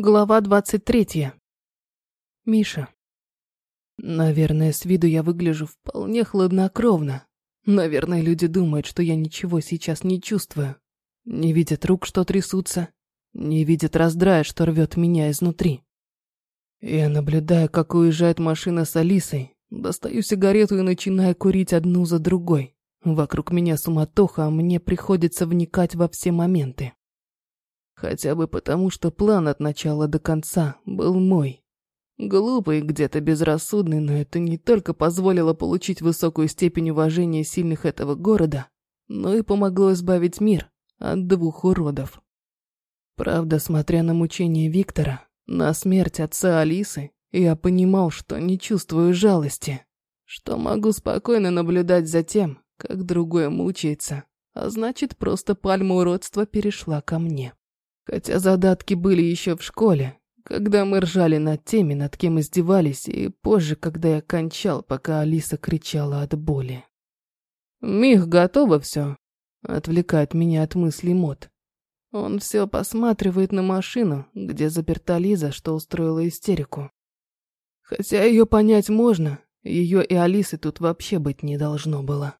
Глава двадцать третья. Миша. Наверное, с виду я выгляжу вполне хладнокровно. Наверное, люди думают, что я ничего сейчас не чувствую. Не видят рук, что трясутся. Не видят раздрая, что рвет меня изнутри. Я наблюдаю, как уезжает машина с Алисой. Достаю сигарету и начинаю курить одну за другой. Вокруг меня суматоха, а мне приходится вникать во все моменты. Хотя бы потому, что план от начала до конца был мой. Глупый, где-то безрассудный, но это не только позволило получить высокую степень уважения сильных этого города, но и помогло избавить мир от двух уродов. Правда, смотря на мучения Виктора, на смерть отца Алисы, я понимал, что не чувствую жалости, что могу спокойно наблюдать за тем, как другой мучается, а значит, просто пальма уродства перешла ко мне. Хотя задатки были еще в школе, когда мы ржали над теми, над кем издевались, и позже, когда я кончал, пока Алиса кричала от боли. «Мих, готово все», — отвлекает меня от мыслей Мот. Он все посматривает на машину, где заперта Лиза, что устроила истерику. Хотя ее понять можно, ее и Алисы тут вообще быть не должно было.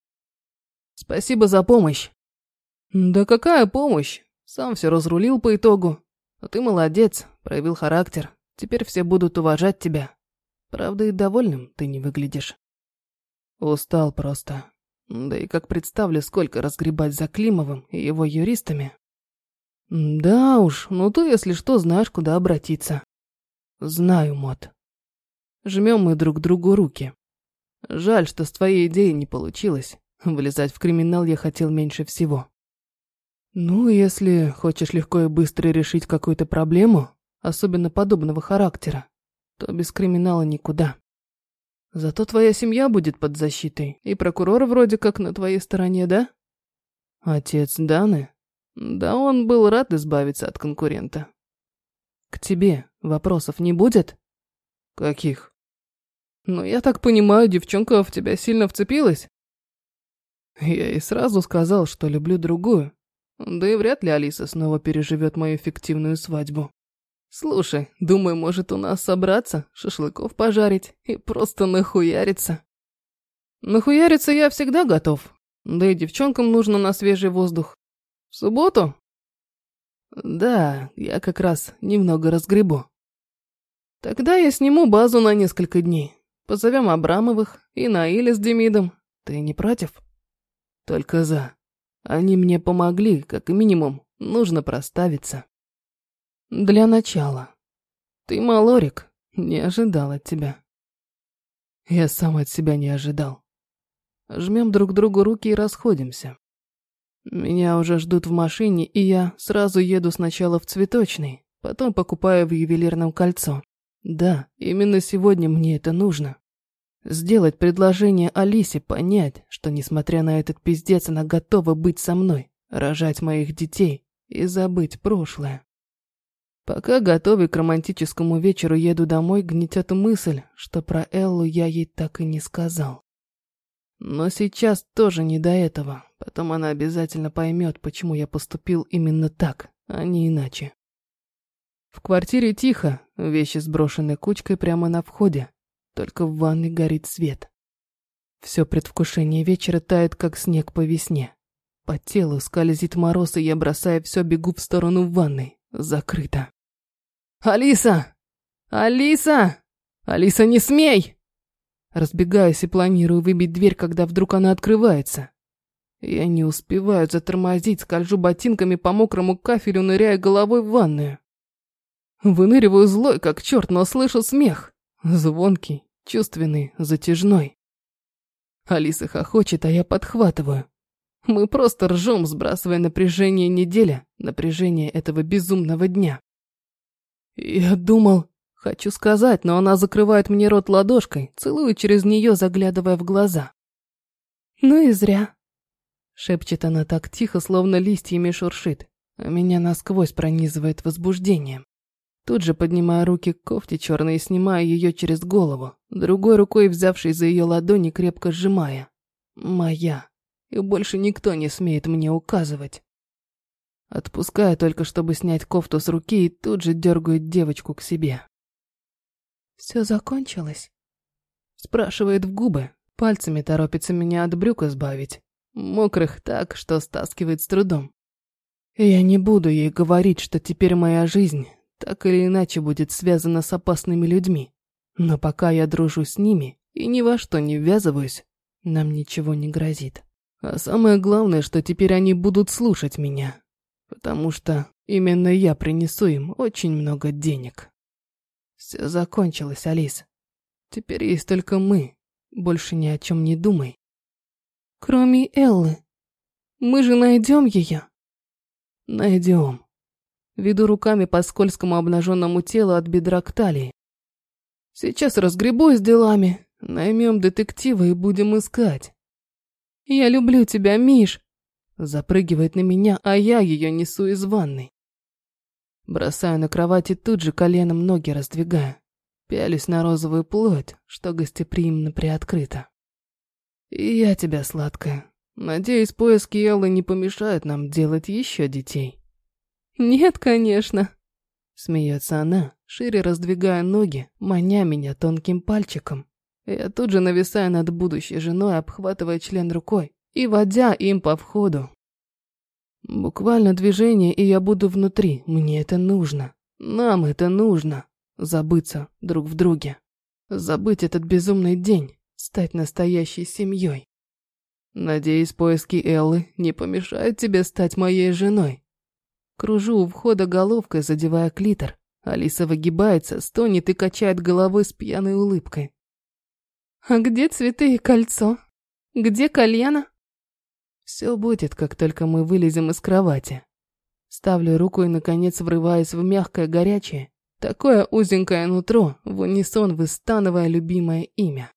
«Спасибо за помощь». «Да какая помощь? Сам все разрулил по итогу. А ты молодец, проявил характер. Теперь все будут уважать тебя. Правда, и довольным ты не выглядишь. Устал просто. Да и как представлю, сколько разгребать за Климовым и его юристами. Да уж, ну ты, если что, знаешь, куда обратиться. Знаю, Мот. Жмем мы друг другу руки. Жаль, что с твоей идеей не получилось. Влезать в криминал я хотел меньше всего. Ну, если хочешь легко и быстро решить какую-то проблему, особенно подобного характера, то без криминала никуда. Зато твоя семья будет под защитой, и прокурор вроде как на твоей стороне, да? Отец Даны? Да он был рад избавиться от конкурента. К тебе вопросов не будет? Каких? Ну, я так понимаю, девчонка в тебя сильно вцепилась? Я и сразу сказал, что люблю другую, да и вряд ли Алиса снова переживет мою фиктивную свадьбу. Слушай, думаю, может у нас собраться, шашлыков пожарить и просто нахуяриться. Нахуяриться я всегда готов. Да и девчонкам нужно на свежий воздух. В субботу? Да, я как раз немного разгребу. Тогда я сниму базу на несколько дней. Позовем Абрамовых и Наиля с Демидом. Ты не против? Только за. Они мне помогли, как минимум, нужно проставиться. Для начала. Ты малорик, не ожидал от тебя. Я сам от себя не ожидал. Жмем друг другу руки и расходимся. Меня уже ждут в машине, и я сразу еду сначала в цветочный, потом покупаю в ювелирном кольцо. Да, именно сегодня мне это нужно. Сделать предложение Алисе понять, что, несмотря на этот пиздец, она готова быть со мной, рожать моих детей и забыть прошлое. Пока, готовый к романтическому вечеру, еду домой, гнетет мысль, что про Эллу я ей так и не сказал. Но сейчас тоже не до этого, потом она обязательно поймет, почему я поступил именно так, а не иначе. В квартире тихо, вещи сброшены кучкой прямо на входе, только в ванной горит свет. Все предвкушение вечера тает, как снег по весне. По телу скользит мороз, и я, бросая все, бегу в сторону ванной. Закрыто. «Алиса! Алиса! Алиса, не смей!» Разбегаюсь и планирую выбить дверь, когда вдруг она открывается. Я не успеваю затормозить, скольжу ботинками по мокрому кафелю, ныряя головой в ванную. Выныриваю злой, как черт, но слышу смех. Звонкий, чувственный, затяжной. Алиса хохочет, а я подхватываю. Мы просто ржем, сбрасывая напряжение недели, напряжение этого безумного дня. Я думал, хочу сказать, но она закрывает мне рот ладошкой, целую через нее, заглядывая в глаза. Ну и зря. Шепчет она так тихо, словно листьями шуршит, а меня насквозь пронизывает возбуждением. Тут же поднимая руки к кофте черной и снимая ее через голову, другой рукой взявшись за ее ладони, крепко сжимая. Моя. И больше никто не смеет мне указывать. Отпускаю только, чтобы снять кофту с руки и тут же дергает девочку к себе. «Все закончилось?» Спрашивает в губы, пальцами торопится меня от брюк избавить. Мокрых так, что стаскивает с трудом. Я не буду ей говорить, что теперь моя жизнь так или иначе будет связана с опасными людьми. Но пока я дружу с ними и ни во что не ввязываюсь, нам ничего не грозит. А самое главное, что теперь они будут слушать меня, потому что именно я принесу им очень много денег. Все закончилось, Алис. Теперь есть только мы. Больше ни о чем не думай. Кроме Эллы. Мы же найдем ее. Найдем. Веду руками по скользкому обнаженному телу от бедра к талии. Сейчас разгребусь делами, наймем детектива и будем искать. Я люблю тебя, Миш. Запрыгивает на меня, а я ее несу из ванной. Бросаю на кровати тут же коленом ноги раздвигаю. Пялюсь на розовую плоть, что гостеприимно приоткрыта. И я тебя, сладкая. Надеюсь, поиски Эллы не помешают нам делать еще детей. Нет, конечно. Смеется она, шире раздвигая ноги, маня меня тонким пальчиком. Я тут же нависаю над будущей женой, обхватывая член рукой и водя им по входу. Буквально движение, и я буду внутри. Мне это нужно. Нам это нужно. Забыться друг в друге. Забыть этот безумный день. Стать настоящей семьей. Надеюсь, поиски Эллы не помешают тебе стать моей женой. Кружу у входа головкой, задевая клитор. Алиса выгибается, стонет и качает головой с пьяной улыбкой. «А где цветы и кольцо? Где кальяна?» «Все будет, как только мы вылезем из кровати». Ставлю руку и, наконец, врываясь в мягкое горячее, такое узенькое нутро, в унисон выстанывая любимое имя.